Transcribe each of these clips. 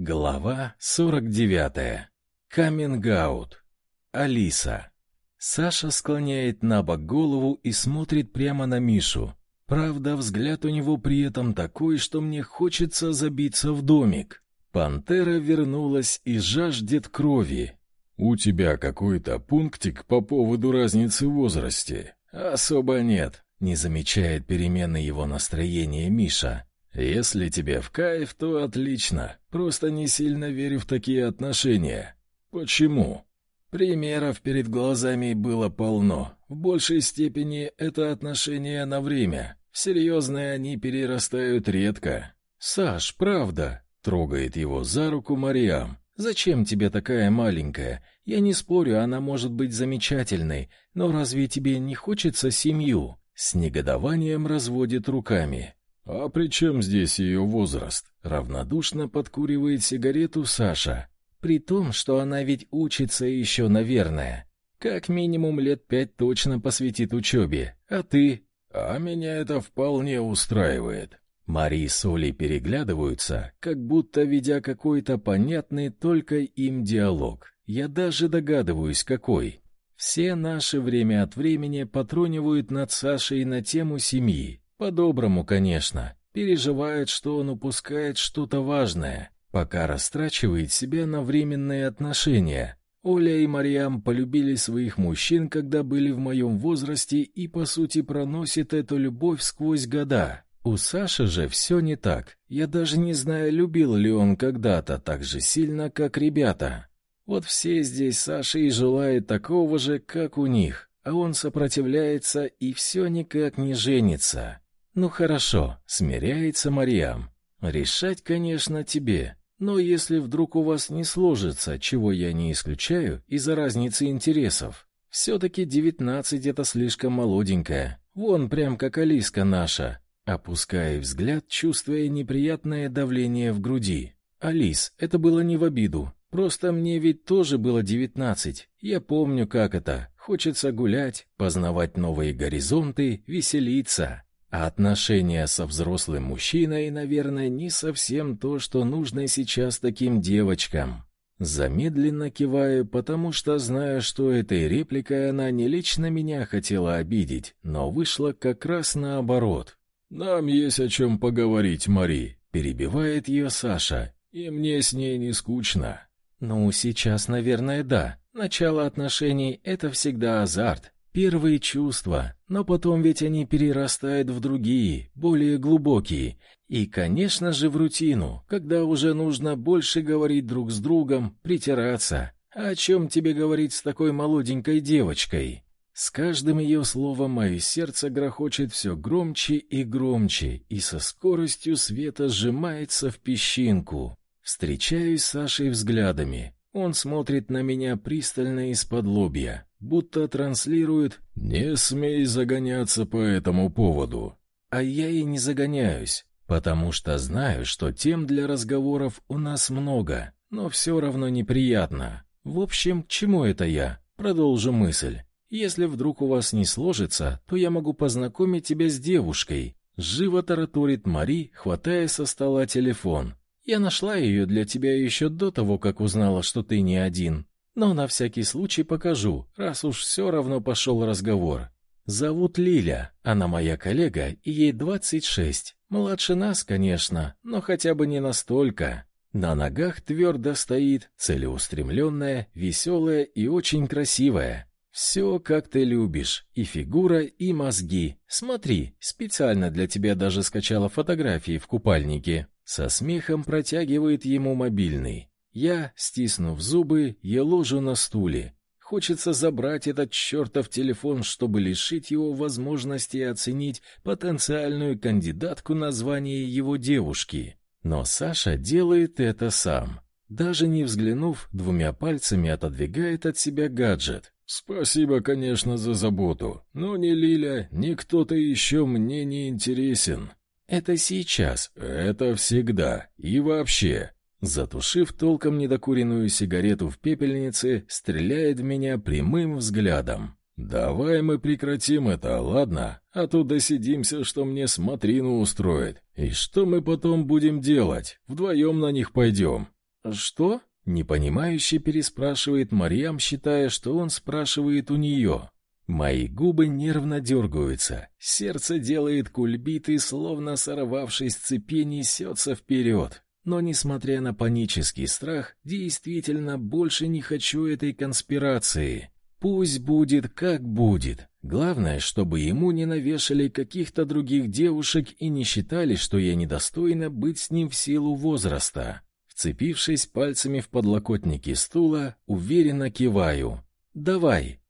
Глава 49. Камингаут. Алиса. Саша склоняет на бок голову и смотрит прямо на Мишу. Правда, взгляд у него при этом такой, что мне хочется забиться в домик. Пантера вернулась и жаждет крови. У тебя какой-то пунктик по поводу разницы в возрасте? Особо нет, не замечает перемены его настроения Миша. Если тебе в кайф, то отлично. Просто не сильно верю в такие отношения. Почему? Примеров перед глазами было полно. В большей степени это отношения на время. Серьезные они перерастают редко. Саш, правда, трогает его за руку Мариам. Зачем тебе такая маленькая? Я не спорю, она может быть замечательной, но разве тебе не хочется семью? С негодованием разводит руками. «А при чем здесь ее возраст?» Равнодушно подкуривает сигарету Саша. При том, что она ведь учится еще, наверное. Как минимум лет пять точно посвятит учебе. А ты? А меня это вполне устраивает. Мари и Соли переглядываются, как будто ведя какой-то понятный только им диалог. Я даже догадываюсь, какой. Все наши время от времени потронивают над Сашей на тему семьи, по-доброму, конечно. Переживает, что он упускает что-то важное, пока растрачивает себя на временные отношения. Оля и Мариам полюбили своих мужчин, когда были в моем возрасте, и, по сути, проносит эту любовь сквозь года. У Саши же все не так. Я даже не знаю, любил ли он когда-то так же сильно, как ребята. Вот все здесь Саша и желают такого же, как у них, а он сопротивляется и все никак не женится. Ну хорошо, смиряется Мариам. Решать, конечно, тебе. Но если вдруг у вас не сложится, чего я не исключаю, из-за разницы интересов, все-таки девятнадцать — это слишком молоденькая. Вон прям как Алиска наша. Опуская взгляд, чувствуя неприятное давление в груди. Алис, это было не в обиду. Просто мне ведь тоже было девятнадцать. Я помню, как это. Хочется гулять, познавать новые горизонты, веселиться. А отношения со взрослым мужчиной, наверное, не совсем то, что нужно сейчас таким девочкам. Замедленно киваю, потому что знаю, что этой репликой она не лично меня хотела обидеть, но вышло как раз наоборот. «Нам есть о чем поговорить, Мари», — перебивает ее Саша, — «и мне с ней не скучно». «Ну, сейчас, наверное, да. Начало отношений — это всегда азарт, Первые чувства, но потом ведь они перерастают в другие, более глубокие, и, конечно же, в рутину, когда уже нужно больше говорить друг с другом, притираться. А о чем тебе говорить с такой молоденькой девочкой? С каждым ее словом мое сердце грохочет все громче и громче, и со скоростью света сжимается в песчинку. Встречаюсь с Сашей взглядами. Он смотрит на меня пристально из-под лобья будто транслирует «Не смей загоняться по этому поводу». А я и не загоняюсь, потому что знаю, что тем для разговоров у нас много, но все равно неприятно. В общем, к чему это я? Продолжу мысль. Если вдруг у вас не сложится, то я могу познакомить тебя с девушкой. Живо тараторит Мари, хватая со стола телефон. Я нашла ее для тебя еще до того, как узнала, что ты не один. Но на всякий случай покажу, раз уж все равно пошел разговор. Зовут Лиля, она моя коллега, и ей 26. Младше нас, конечно, но хотя бы не настолько. На ногах твердо стоит, целеустремленная, веселая и очень красивая. Все, как ты любишь, и фигура, и мозги. Смотри, специально для тебя даже скачала фотографии в купальнике. Со смехом протягивает ему мобильный. Я, стиснув зубы, я ложу на стуле. Хочется забрать этот чертов телефон, чтобы лишить его возможности оценить потенциальную кандидатку на звание его девушки. Но Саша делает это сам. Даже не взглянув, двумя пальцами отодвигает от себя гаджет. «Спасибо, конечно, за заботу, но ни Лиля, ни кто-то еще мне не интересен». «Это сейчас». «Это всегда. И вообще, Затушив толком недокуренную сигарету в пепельнице, стреляет в меня прямым взглядом. «Давай мы прекратим это, ладно? А то досидимся, что мне смотрину устроит. И что мы потом будем делать? Вдвоем на них пойдем». Что? Непонимающе переспрашивает Марьям, считая, что он спрашивает у нее. Мои губы нервно дергаются, сердце делает кульбит и, словно сорвавшись с цепи, несется вперед. Но, несмотря на панический страх, действительно больше не хочу этой конспирации. Пусть будет, как будет. Главное, чтобы ему не навешали каких-то других девушек и не считали, что я недостойна быть с ним в силу возраста. Вцепившись пальцами в подлокотники стула, уверенно киваю. «Давай!»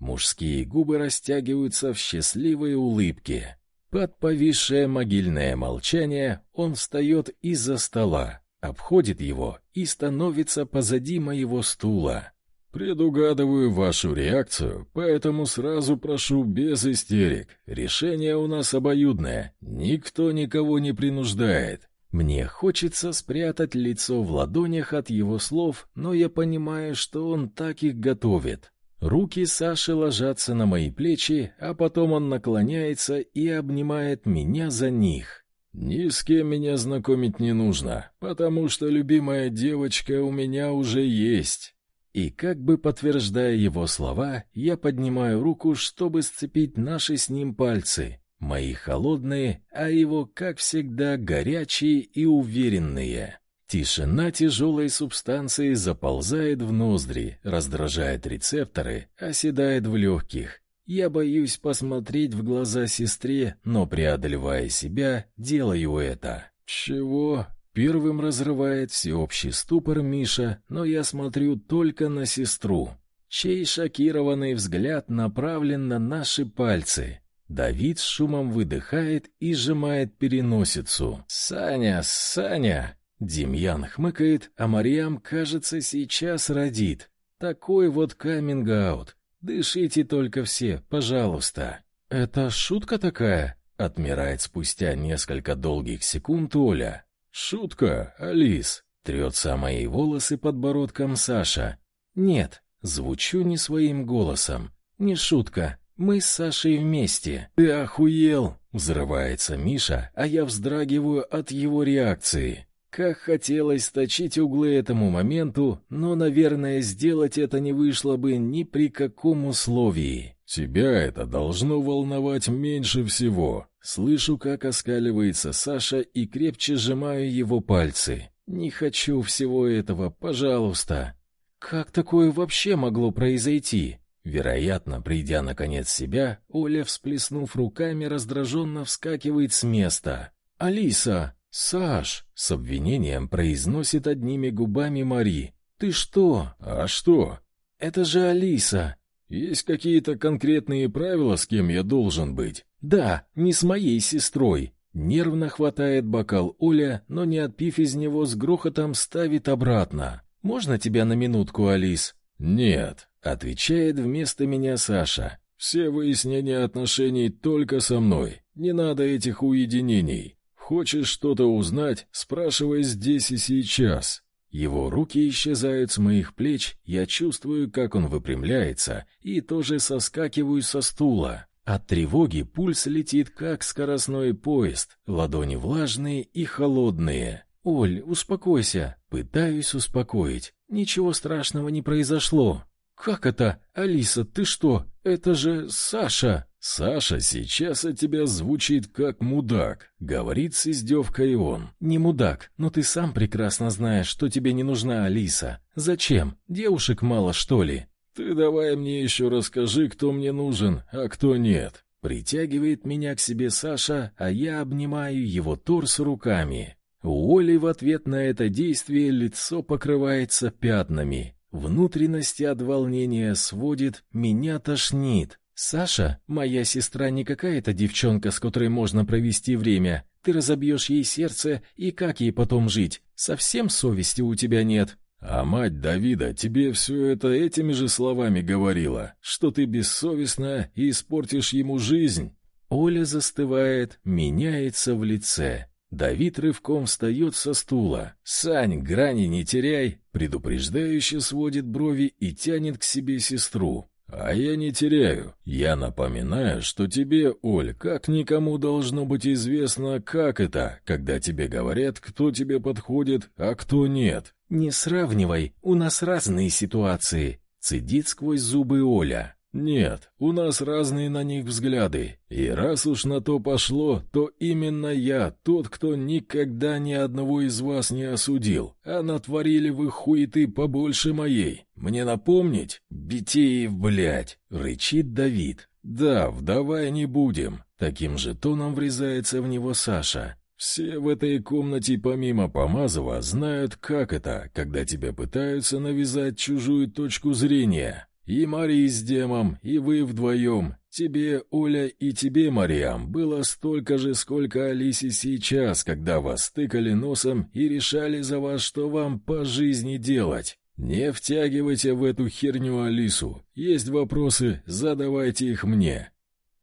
Мужские губы растягиваются в счастливые улыбки. Под повисшее могильное молчание он встает из-за стола, обходит его и становится позади моего стула. Предугадываю вашу реакцию, поэтому сразу прошу без истерик. Решение у нас обоюдное. Никто никого не принуждает. Мне хочется спрятать лицо в ладонях от его слов, но я понимаю, что он так их готовит. Руки Саши ложатся на мои плечи, а потом он наклоняется и обнимает меня за них. Ни с кем меня знакомить не нужно, потому что любимая девочка у меня уже есть. И как бы подтверждая его слова, я поднимаю руку, чтобы сцепить наши с ним пальцы, мои холодные, а его, как всегда, горячие и уверенные. Тишина тяжелой субстанции заползает в ноздри, раздражает рецепторы, оседает в легких. Я боюсь посмотреть в глаза сестре, но, преодолевая себя, делаю это. «Чего?» Первым разрывает всеобщий ступор Миша, но я смотрю только на сестру, чей шокированный взгляд направлен на наши пальцы. Давид с шумом выдыхает и сжимает переносицу. «Саня, Саня!» Демьян хмыкает, а Марьям, кажется, сейчас родит. Такой вот каминг-аут. Дышите только все, пожалуйста. Это шутка такая? Отмирает спустя несколько долгих секунд Оля. Шутка, Алис. Трется мои волосы подбородком Саша. Нет, звучу не своим голосом. Не шутка. Мы с Сашей вместе. Ты охуел? Взрывается Миша, а я вздрагиваю от его реакции. Как хотелось точить углы этому моменту, но, наверное, сделать это не вышло бы ни при каком условии. Тебя это должно волновать меньше всего. Слышу, как оскаливается Саша и крепче сжимаю его пальцы. Не хочу всего этого, пожалуйста. Как такое вообще могло произойти? Вероятно, придя наконец себя, Оля, всплеснув руками, раздраженно вскакивает с места. Алиса, «Саш!» — с обвинением произносит одними губами Мари. «Ты что?» «А что?» «Это же Алиса!» «Есть какие-то конкретные правила, с кем я должен быть?» «Да, не с моей сестрой!» Нервно хватает бокал Оля, но не отпив из него с грохотом ставит обратно. «Можно тебя на минутку, Алис?» «Нет», — отвечает вместо меня Саша. «Все выяснения отношений только со мной. Не надо этих уединений. Хочешь что-то узнать, спрашивай здесь и сейчас. Его руки исчезают с моих плеч, я чувствую, как он выпрямляется, и тоже соскакиваю со стула. От тревоги пульс летит, как скоростной поезд, ладони влажные и холодные. «Оль, успокойся!» Пытаюсь успокоить. Ничего страшного не произошло. «Как это? Алиса, ты что? Это же Саша!» «Саша сейчас от тебя звучит как мудак», — говорит с издевкой он. «Не мудак, но ты сам прекрасно знаешь, что тебе не нужна Алиса. Зачем? Девушек мало, что ли?» «Ты давай мне еще расскажи, кто мне нужен, а кто нет». Притягивает меня к себе Саша, а я обнимаю его торс руками. У Оли в ответ на это действие лицо покрывается пятнами. Внутренности от волнения сводит, меня тошнит. Саша, моя сестра не какая-то девчонка, с которой можно провести время. Ты разобьешь ей сердце, и как ей потом жить? Совсем совести у тебя нет. А мать Давида тебе все это этими же словами говорила, что ты бессовестна и испортишь ему жизнь. Оля застывает, меняется в лице. Давид рывком встает со стула. «Сань, грани не теряй!» Предупреждающе сводит брови и тянет к себе сестру. А я не теряю. Я напоминаю, что тебе, Оль, как никому должно быть известно, как это, когда тебе говорят, кто тебе подходит, а кто нет. Не сравнивай, у нас разные ситуации, цедит сквозь зубы Оля. Нет, у нас разные на них взгляды. И раз уж на то пошло, то именно я тот, кто никогда ни одного из вас не осудил, а натворили вы хуеты побольше моей. Мне напомнить? Битеев, блядь, рычит Давид. Да, вдавай не будем. Таким же тоном врезается в него Саша. Все в этой комнате помимо Помазова знают, как это, когда тебя пытаются навязать чужую точку зрения. И Мария с Демом, и вы вдвоем. Тебе, Оля, и тебе, Мариам, было столько же, сколько Алисе сейчас, когда вас тыкали носом и решали за вас, что вам по жизни делать. Не втягивайте в эту херню Алису. Есть вопросы, задавайте их мне.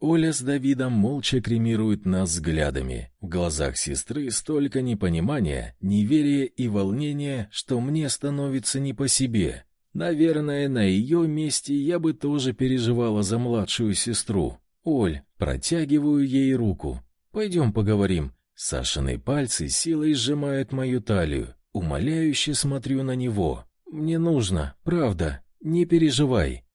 Оля с Давидом молча кремируют нас взглядами. В глазах сестры столько непонимания, неверия и волнения, что мне становится не по себе. Наверное, на ее месте я бы тоже переживала за младшую сестру. Оль, протягиваю ей руку. Пойдем поговорим. Сашины пальцы силой сжимают мою талию. Умоляюще смотрю на него. Мне нужно, правда. Не переживай.